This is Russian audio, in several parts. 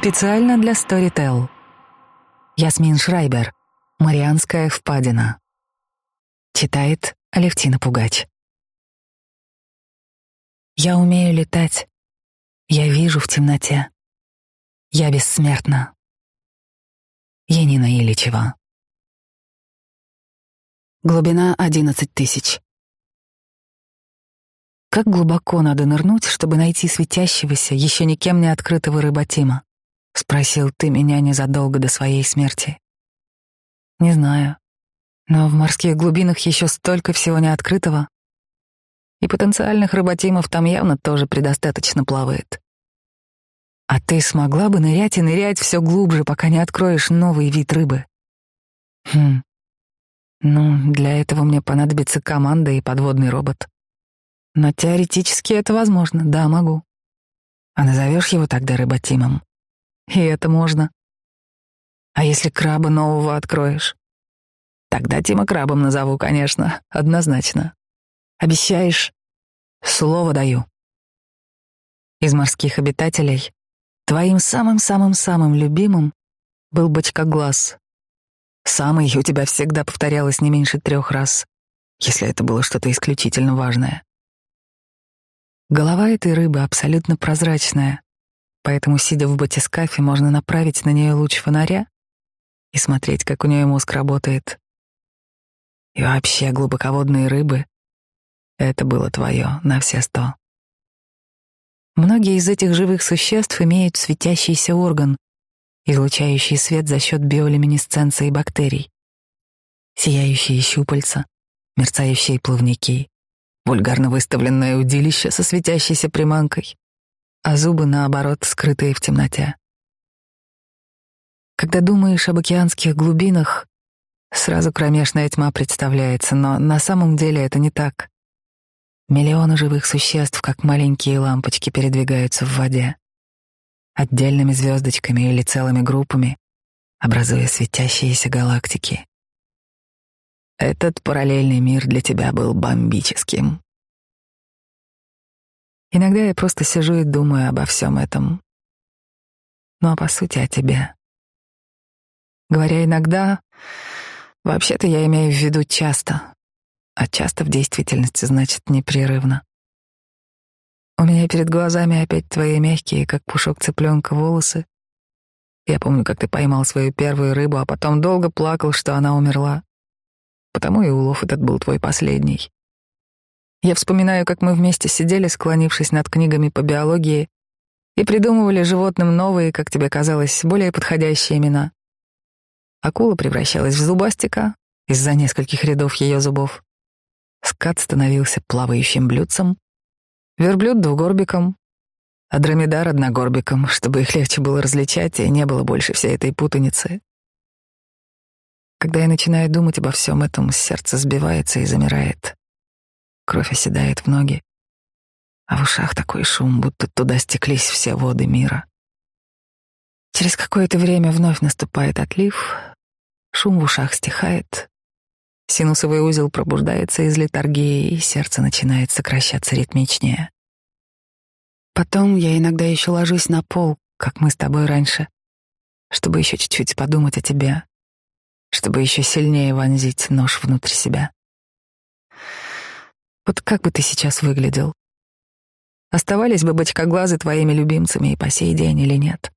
Специально для Storytel. Ясмин Шрайбер. Марианская впадина. Читает Алевтина Пугач. Я умею летать. Я вижу в темноте. Я бессмертна. Янина Ильичева. Глубина одиннадцать тысяч. Как глубоко надо нырнуть, чтобы найти светящегося, еще никем не открытого рыботима? Спросил ты меня незадолго до своей смерти. Не знаю, но в морских глубинах еще столько всего неоткрытого. И потенциальных рыботимов там явно тоже предостаточно плавает. А ты смогла бы нырять и нырять все глубже, пока не откроешь новый вид рыбы? Хм. Ну, для этого мне понадобится команда и подводный робот. Но теоретически это возможно, да, могу. А назовешь его тогда рыботимом? И это можно. А если краба нового откроешь? Тогда Тима крабом назову, конечно, однозначно. Обещаешь? Слово даю. Из морских обитателей твоим самым-самым-самым любимым был бочкоглаз. Самый у тебя всегда повторялось не меньше трех раз, если это было что-то исключительно важное. Голова этой рыбы абсолютно прозрачная, поэтому, сидя в батискафе, можно направить на нее луч фонаря и смотреть, как у нее мозг работает. И вообще глубоководные рыбы — это было твое на все сто. Многие из этих живых существ имеют светящийся орган, излучающий свет за счет биолюминесценции бактерий. Сияющие щупальца, мерцающие плавники, вульгарно выставленное удилище со светящейся приманкой, а зубы, наоборот, скрытые в темноте. Когда думаешь об океанских глубинах, сразу кромешная тьма представляется, но на самом деле это не так. Миллионы живых существ, как маленькие лампочки, передвигаются в воде. Отдельными звездочками или целыми группами, образуя светящиеся галактики. Этот параллельный мир для тебя был бомбическим. Иногда я просто сижу и думаю обо всем этом. Ну а по сути о тебе. Говоря иногда, вообще-то я имею в виду часто, а часто в действительности значит непрерывно. У меня перед глазами опять твои мягкие, как пушок цыпленка, волосы. Я помню, как ты поймал свою первую рыбу, а потом долго плакал, что она умерла. Потому и улов этот был твой последний. Я вспоминаю, как мы вместе сидели, склонившись над книгами по биологии, и придумывали животным новые, как тебе казалось, более подходящие имена. Акула превращалась в зубастика из-за нескольких рядов ее зубов. Скат становился плавающим блюдцем, верблюд — двугорбиком, а дромедар — одногорбиком, чтобы их легче было различать и не было больше всей этой путаницы. Когда я начинаю думать обо всем этом, сердце сбивается и замирает. Кровь оседает в ноги, а в ушах такой шум, будто туда стеклись все воды мира. Через какое-то время вновь наступает отлив, шум в ушах стихает, синусовый узел пробуждается из летаргии, и сердце начинает сокращаться ритмичнее. Потом я иногда еще ложусь на пол, как мы с тобой раньше, чтобы еще чуть-чуть подумать о тебе, чтобы еще сильнее вонзить нож внутрь себя. Вот как бы ты сейчас выглядел? Оставались бы бочкоглазы твоими любимцами и по сей день или нет?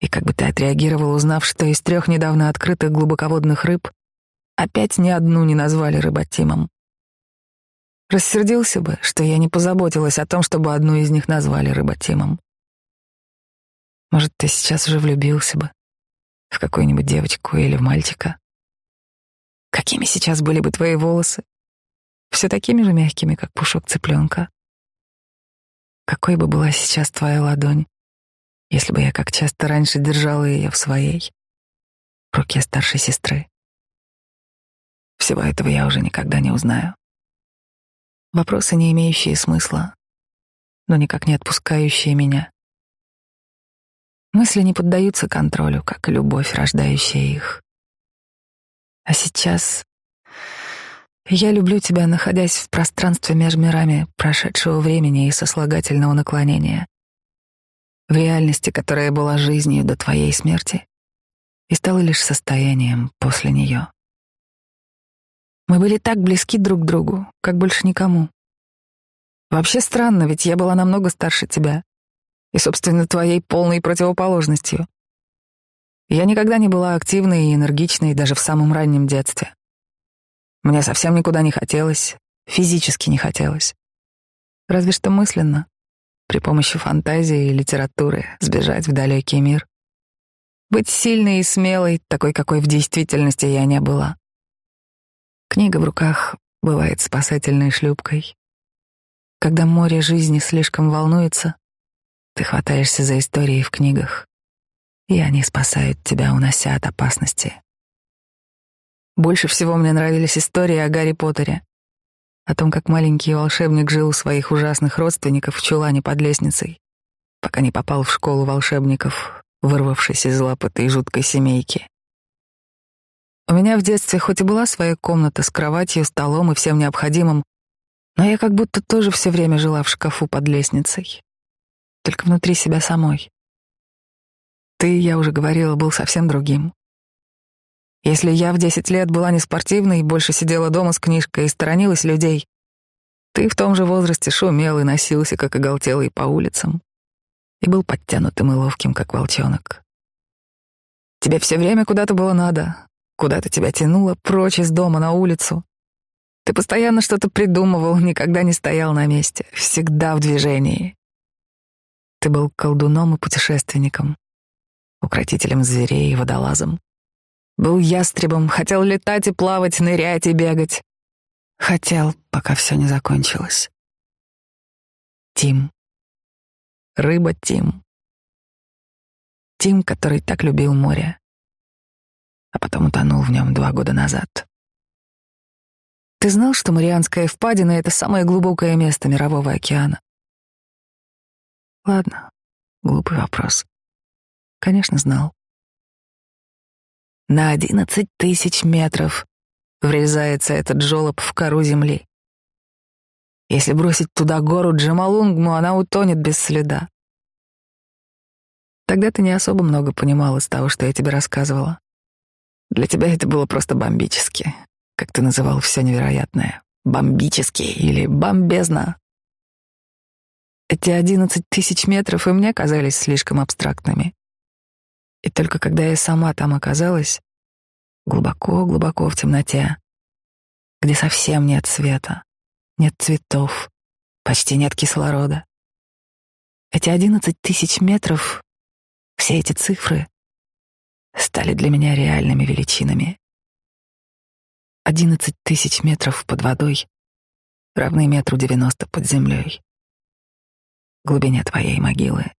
И как бы ты отреагировал, узнав, что из трех недавно открытых глубоководных рыб опять ни одну не назвали рыботимом? Рассердился бы, что я не позаботилась о том, чтобы одну из них назвали рыботимом. Может, ты сейчас уже влюбился бы? в какую-нибудь девочку или в мальчика. Какими сейчас были бы твои волосы? Все такими же мягкими, как пушок цыпленка. Какой бы была сейчас твоя ладонь, если бы я, как часто раньше, держала ее в своей, руке старшей сестры? Всего этого я уже никогда не узнаю. Вопросы, не имеющие смысла, но никак не отпускающие меня. Мысли не поддаются контролю, как любовь, рождающая их. А сейчас я люблю тебя, находясь в пространстве между мирами прошедшего времени и сослагательного наклонения. в реальности, которая была жизнью до твоей смерти и стала лишь состоянием после нее. Мы были так близки друг к другу, как больше никому. Вообще странно, ведь я была намного старше тебя и, собственно, твоей полной противоположностью. Я никогда не была активной и энергичной даже в самом раннем детстве. Мне совсем никуда не хотелось, физически не хотелось. Разве что мысленно, при помощи фантазии и литературы, сбежать в далекий мир. Быть сильной и смелой, такой, какой в действительности я не была. Книга в руках бывает спасательной шлюпкой. Когда море жизни слишком волнуется, ты хватаешься за истории в книгах, и они спасают тебя, унося от опасности. Больше всего мне нравились истории о Гарри Поттере, о том, как маленький волшебник жил у своих ужасных родственников в чулане под лестницей, пока не попал в школу волшебников, вырвавшись из лап этой жуткой семейки. У меня в детстве хоть и была своя комната с кроватью, столом и всем необходимым, но я как будто тоже все время жила в шкафу под лестницей, только внутри себя самой. Ты, я уже говорила, был совсем другим. Если я в десять лет была не спортивной, больше сидела дома с книжкой и сторонилась людей, ты в том же возрасте шумел и носился, как оголтелый, по улицам, и был подтянутым и ловким, как волчонок. Тебе все время куда-то было надо, куда-то тебя тянуло прочь из дома на улицу. Ты постоянно что-то придумывал, никогда не стоял на месте, всегда в движении. Ты был колдуном и путешественником, укротителем зверей и водолазом. Был ястребом, хотел летать и плавать, нырять и бегать. Хотел, пока все не закончилось. Тим. Рыба Тим. Тим, который так любил море, а потом утонул в нем два года назад. Ты знал, что Марианская впадина — это самое глубокое место Мирового океана? Ладно, глупый вопрос. Конечно, знал на одиннадцать тысяч метров врезается этот жолоб в кору земли. Если бросить туда гору Джамалунгму, она утонет без следа. Тогда ты не особо много понимал из того, что я тебе рассказывала. Для тебя это было просто бомбически, как ты называл все невероятное. Бомбически или бомбезно. Эти одиннадцать тысяч метров и мне казались слишком абстрактными. И только когда я сама там оказалась, глубоко-глубоко в темноте, где совсем нет света, нет цветов, почти нет кислорода. Эти одиннадцать тысяч метров, все эти цифры стали для меня реальными величинами. Одиннадцать тысяч метров под водой равны метру девяносто под землей. Глубине твоей могилы